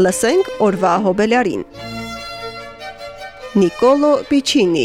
Լսենք օրվա հոբելարին։ Նիկոլո Պիչինի